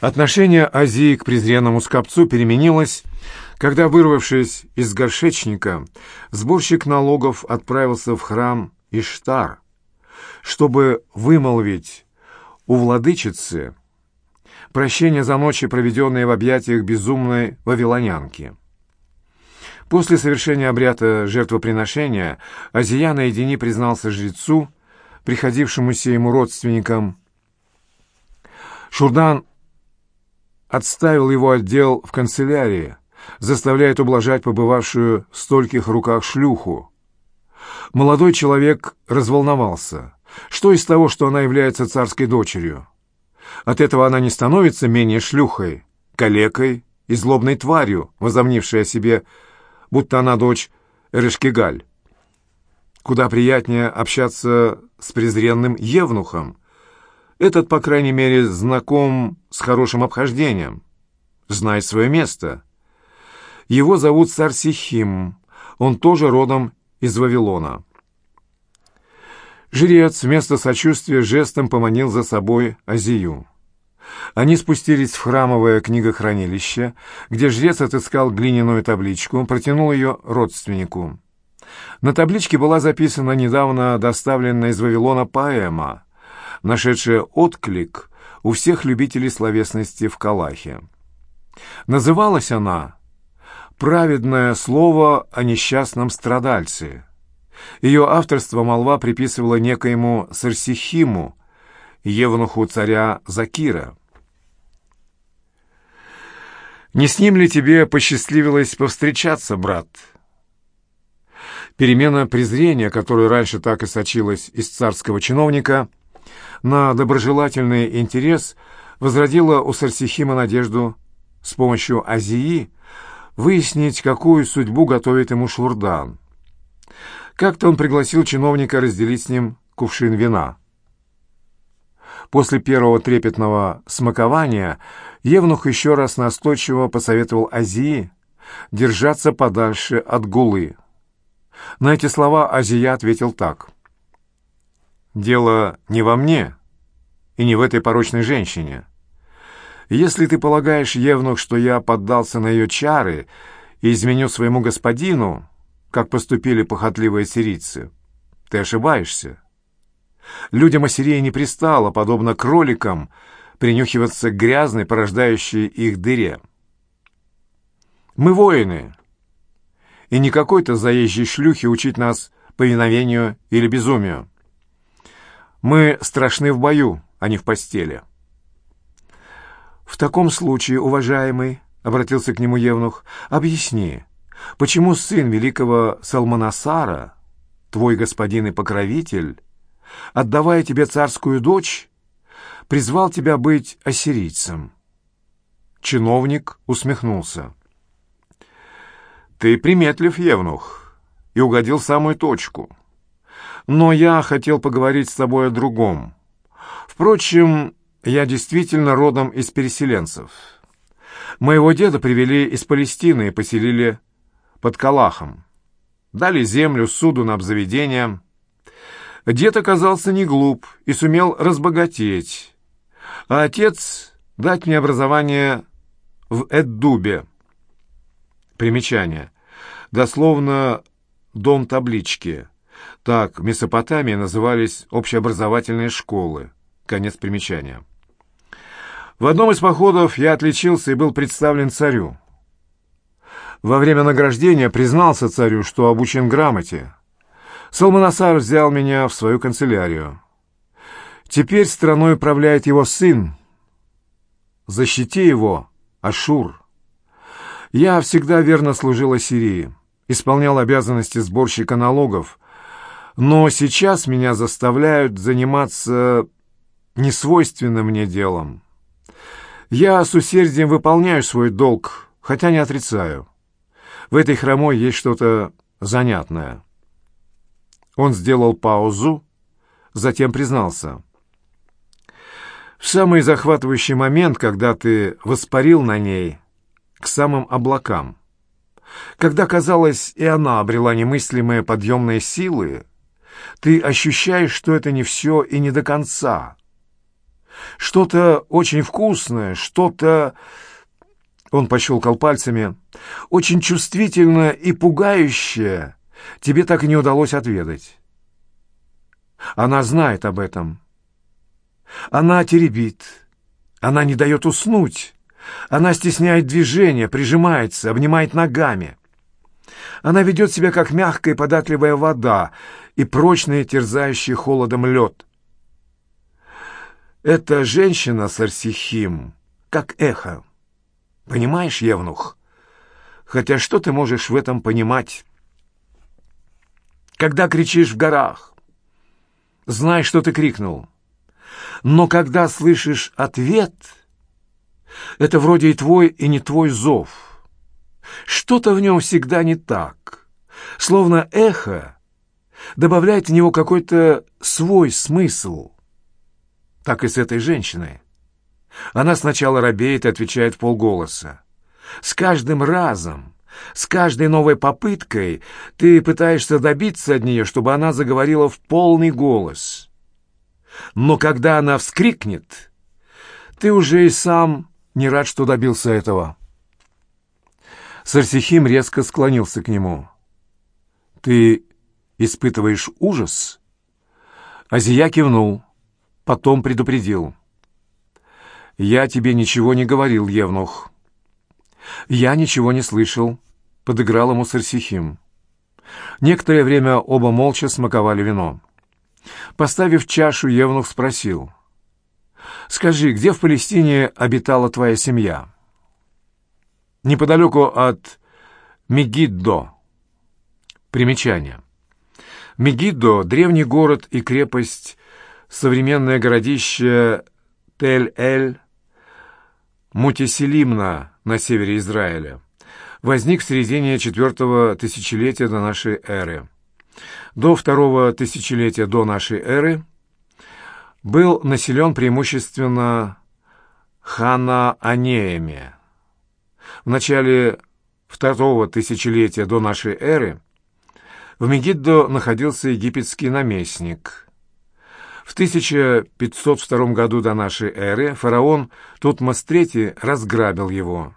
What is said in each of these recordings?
Отношение Азии к презренному скопцу переменилось, когда, вырвавшись из горшечника, сборщик налогов отправился в храм Иштар, чтобы вымолвить у владычицы прощение за ночи, проведенные в объятиях безумной вавилонянки. После совершения обряда жертвоприношения Азия наедине признался жрецу, приходившемуся ему родственникам. Шурдан отставил его отдел в канцелярии, заставляет ублажать побывавшую в стольких руках шлюху. Молодой человек разволновался. Что из того, что она является царской дочерью? От этого она не становится менее шлюхой, калекой и злобной тварью, возомнившей о себе будто она дочь Эрешкигаль. Куда приятнее общаться с презренным евнухом. Этот, по крайней мере, знаком с хорошим обхождением, знает свое место. Его зовут Сарсихим, он тоже родом из Вавилона. Жрец вместо сочувствия жестом поманил за собой Азию. Они спустились в храмовое книгохранилище, где жрец отыскал глиняную табличку, протянул ее родственнику. На табличке была записана недавно доставленная из Вавилона поэма, нашедшая отклик у всех любителей словесности в Калахе. Называлась она «Праведное слово о несчастном страдальце». Ее авторство молва приписывала некоему Сарсихиму, евнуху царя Закира. «Не с ним ли тебе посчастливилось повстречаться, брат?» Перемена презрения, которая раньше так и сочилась из царского чиновника, на доброжелательный интерес возродила у Сарсихима надежду с помощью Азии выяснить, какую судьбу готовит ему Шурдан. Как-то он пригласил чиновника разделить с ним кувшин вина. После первого трепетного смакования Евнух еще раз настойчиво посоветовал Азии держаться подальше от гулы. На эти слова Азия ответил так. «Дело не во мне и не в этой порочной женщине. Если ты полагаешь, Евнух, что я поддался на ее чары и изменю своему господину, как поступили похотливые сирийцы, ты ошибаешься. Людям Ассирии не пристало, подобно кроликам, принюхиваться к грязной, порождающей их дыре. Мы воины, и не какой-то заезжей шлюхи учить нас повиновению или безумию. Мы страшны в бою, а не в постели. «В таком случае, уважаемый, — обратился к нему Евнух, — объясни, почему сын великого Салманасара, твой господин и покровитель, отдавая тебе царскую дочь, призвал тебя быть ассирийцем. Чиновник усмехнулся. «Ты приметлив, Евнух, и угодил в самую точку. Но я хотел поговорить с тобой о другом. Впрочем, я действительно родом из переселенцев. Моего деда привели из Палестины и поселили под Калахом. Дали землю, суду на обзаведение — Дед оказался не глуп и сумел разбогатеть, а отец — дать мне образование в Эддубе. Примечание. Дословно «дом таблички». Так в Месопотамии назывались общеобразовательные школы. Конец примечания. В одном из походов я отличился и был представлен царю. Во время награждения признался царю, что обучен грамоте. Салманасар взял меня в свою канцелярию. Теперь страной управляет его сын. Защити его, Ашур. Я всегда верно служил Ассирии, исполнял обязанности сборщика налогов, но сейчас меня заставляют заниматься несвойственным мне делом. Я с усердием выполняю свой долг, хотя не отрицаю. В этой хромой есть что-то занятное. Он сделал паузу, затем признался. «В самый захватывающий момент, когда ты воспарил на ней к самым облакам, когда, казалось, и она обрела немыслимые подъемные силы, ты ощущаешь, что это не все и не до конца. Что-то очень вкусное, что-то...» Он пощелкал пальцами. «Очень чувствительное и пугающее тебе так и не удалось отведать. Она знает об этом. Она теребит. Она не дает уснуть. Она стесняет движение, прижимается, обнимает ногами. Она ведет себя, как мягкая податливая вода и прочный, терзающий холодом лед. Эта женщина, Сарсихим, как эхо. Понимаешь, Евнух? Хотя что ты можешь в этом понимать? Когда кричишь в горах, знай, что ты крикнул. Но когда слышишь ответ, это вроде и твой, и не твой зов. Что-то в нем всегда не так. Словно эхо добавляет в него какой-то свой смысл. Так и с этой женщиной. Она сначала робеет и отвечает в полголоса. С каждым разом, с каждой новой попыткой ты пытаешься добиться от нее, чтобы она заговорила в полный голос. Но когда она вскрикнет, ты уже и сам не рад, что добился этого. Сарсихим резко склонился к нему. «Ты испытываешь ужас?» Азия кивнул, потом предупредил. «Я тебе ничего не говорил, Евнух». «Я ничего не слышал», — подыграл ему Сарсихим. Некоторое время оба молча смаковали вино. Поставив чашу, Евнух спросил. «Скажи, где в Палестине обитала твоя семья?» «Неподалеку от Мегиддо». Примечание. Мегиддо — древний город и крепость, современное городище Тель-Эль, Мутиселимна на севере Израиля, возник в середине четвертого тысячелетия до нашей эры. До второго тысячелетия до нашей эры был населен преимущественно ханаанеями. В начале второго тысячелетия до нашей эры в Мегиддо находился египетский наместник – в 1502 году до нашей эры фараон Тутмос III разграбил его.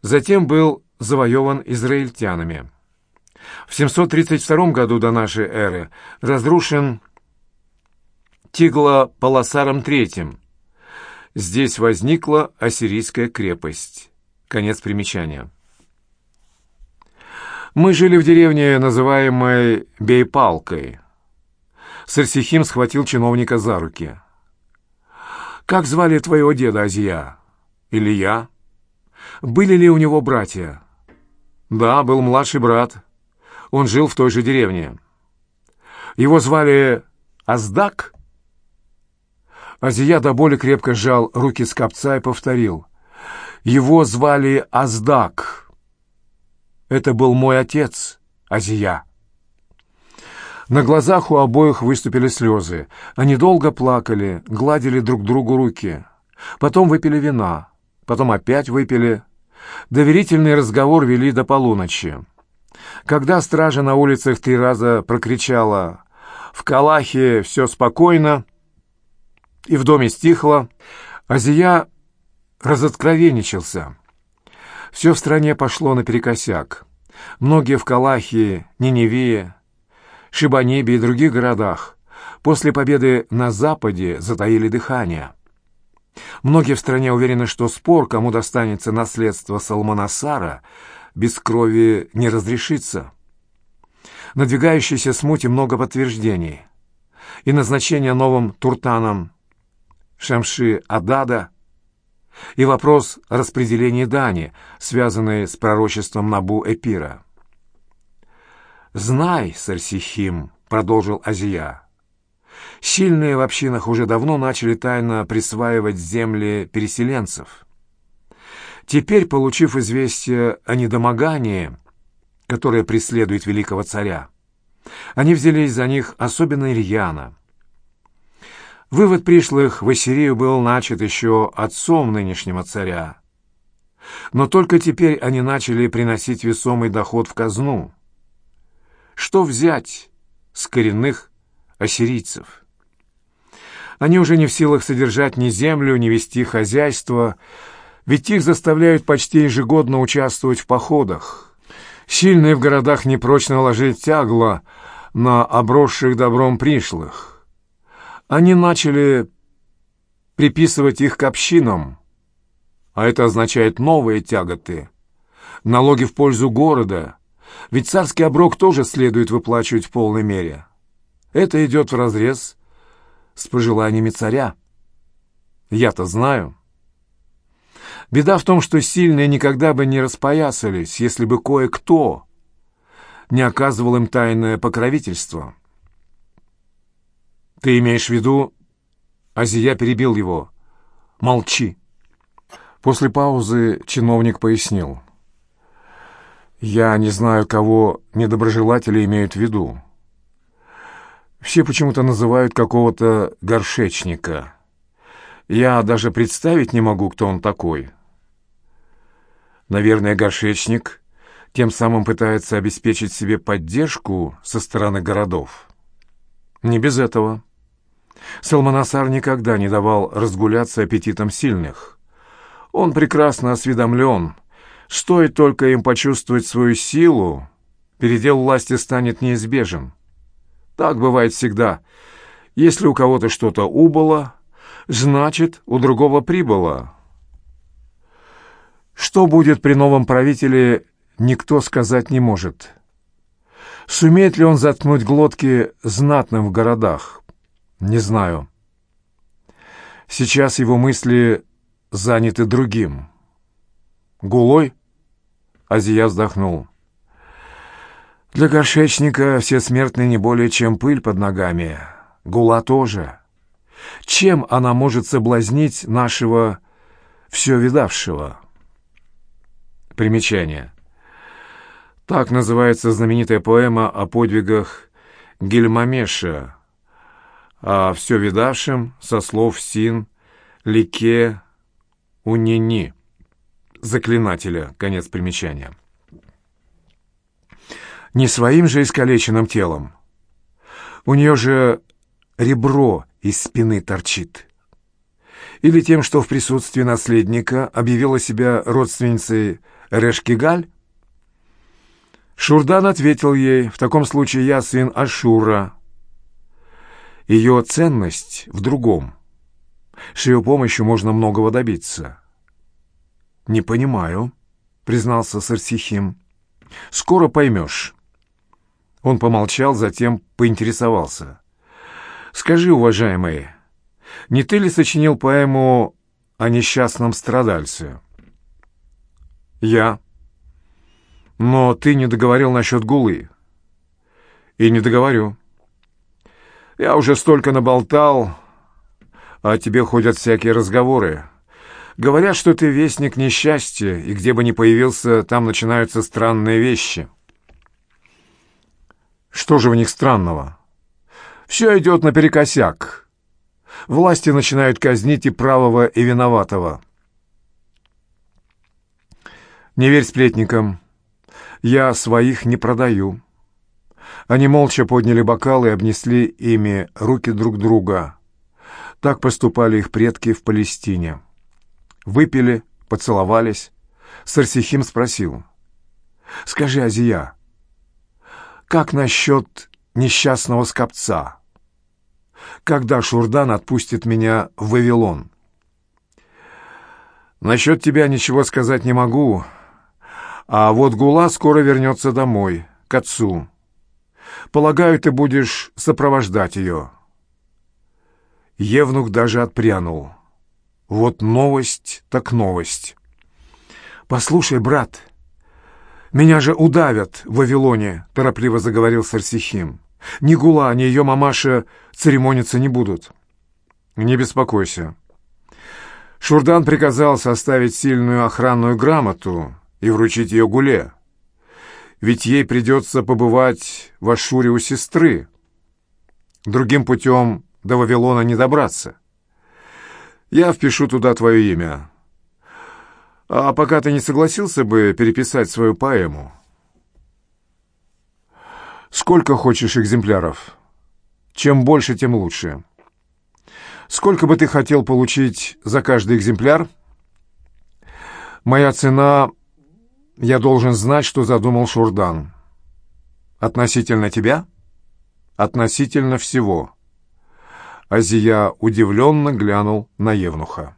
Затем был завоеван израильтянами. В 732 году до нашей эры разрушен Тигло-Паласаром III. Здесь возникла ассирийская крепость. Конец примечания. Мы жили в деревне, называемой Бейпалкой. Сарсихим схватил чиновника за руки. «Как звали твоего деда Азия?» «Или я?» «Были ли у него братья?» «Да, был младший брат. Он жил в той же деревне». «Его звали Аздак?» Азия до боли крепко сжал руки скопца и повторил. «Его звали Аздак. Это был мой отец, Азия». На глазах у обоих выступили слезы. Они долго плакали, гладили друг другу руки. Потом выпили вина. Потом опять выпили. Доверительный разговор вели до полуночи. Когда стража на улицах три раза прокричала «В Калахе все спокойно», и в доме стихло, Азия разоткровенничался. Все в стране пошло наперекосяк. Многие в Калахе, Ниневее, Шибанебе и других городах после победы на Западе затаили дыхание. Многие в стране уверены, что спор, кому достанется наследство Салманасара, без крови не разрешится. Надвигающейся смуте много подтверждений. И назначение новым Туртаном Шамши Адада, и вопрос распределения дани, связанный с пророчеством Набу Эпира. «Знай, Сарсихим», — продолжил Азия, — «сильные в общинах уже давно начали тайно присваивать земли переселенцев. Теперь, получив известие о недомогании, которое преследует великого царя, они взялись за них особенно рьяно. Вывод пришлых в Ассирию был начат еще отцом нынешнего царя. Но только теперь они начали приносить весомый доход в казну. Что взять с коренных ассирийцев? Они уже не в силах содержать ни землю, ни вести хозяйство, ведь их заставляют почти ежегодно участвовать в походах. Сильные в городах непрочно ложить тягло на обросших добром пришлых. Они начали приписывать их к общинам, а это означает новые тяготы, налоги в пользу города, ведь царский оброк тоже следует выплачивать в полной мере. Это идет вразрез с пожеланиями царя. Я-то знаю. Беда в том, что сильные никогда бы не распоясались, если бы кое-кто не оказывал им тайное покровительство. Ты имеешь в виду... Азия перебил его. Молчи. После паузы чиновник пояснил. Я не знаю, кого недоброжелатели имеют в виду. Все почему-то называют какого-то горшечника. Я даже представить не могу, кто он такой. Наверное, горшечник тем самым пытается обеспечить себе поддержку со стороны городов. Не без этого. Салманасар никогда не давал разгуляться аппетитом сильных. Он прекрасно осведомлен. Стоит только им почувствовать свою силу, передел власти станет неизбежен. Так бывает всегда. Если у кого-то что-то убыло, значит, у другого прибыло. Что будет при новом правителе, никто сказать не может. Сумеет ли он заткнуть глотки знатным в городах? Не знаю. Сейчас его мысли заняты другим. Гулой? Азия вздохнул. Для горшечника все смертные не более чем пыль под ногами. Гула тоже. Чем она может соблазнить нашего все видавшего? Примечание. Так называется знаменитая поэма о подвигах Гильмамеша, о все видавшем со слов Син, Лике, Унини, заклинателя, конец примечания. Не своим же искалеченным телом. У нее же ребро из спины торчит. Или тем, что в присутствии наследника объявила себя родственницей Решкигаль? Шурдан ответил ей, в таком случае я сын Ашура. Ее ценность в другом. С ее помощью можно многого добиться. «Не понимаю», — признался Сарсихим. «Скоро поймешь». Он помолчал, затем поинтересовался. «Скажи, уважаемый, не ты ли сочинил поэму о несчастном страдальце?» «Я». «Но ты не договорил насчет гулы». «И не договорю». «Я уже столько наболтал, а тебе ходят всякие разговоры. Говорят, что ты вестник несчастья, и где бы ни появился, там начинаются странные вещи». «Что же в них странного?» «Все идет наперекосяк. Власти начинают казнить и правого, и виноватого». «Не верь сплетникам. Я своих не продаю». Они молча подняли бокалы и обнесли ими руки друг друга. Так поступали их предки в Палестине. Выпили, поцеловались. Сарсихим спросил. «Скажи, Азия, как насчет несчастного скопца? Когда Шурдан отпустит меня в Вавилон?» «Насчет тебя ничего сказать не могу», а вот Гула скоро вернется домой, к отцу. Полагаю, ты будешь сопровождать ее». Евнух даже отпрянул. Вот новость так новость. «Послушай, брат, меня же удавят в Вавилоне», — торопливо заговорил Сарсихим. «Ни Гула, ни ее мамаша церемониться не будут». «Не беспокойся». Шурдан приказал составить сильную охранную грамоту, и вручить ее Гуле. Ведь ей придется побывать в Ашуре у сестры. Другим путем до Вавилона не добраться. Я впишу туда твое имя. А пока ты не согласился бы переписать свою поэму. Сколько хочешь экземпляров? Чем больше, тем лучше. Сколько бы ты хотел получить за каждый экземпляр? Моя цена... Я должен знать, что задумал Шурдан. Относительно тебя? Относительно всего. Азия удивленно глянул на Евнуха.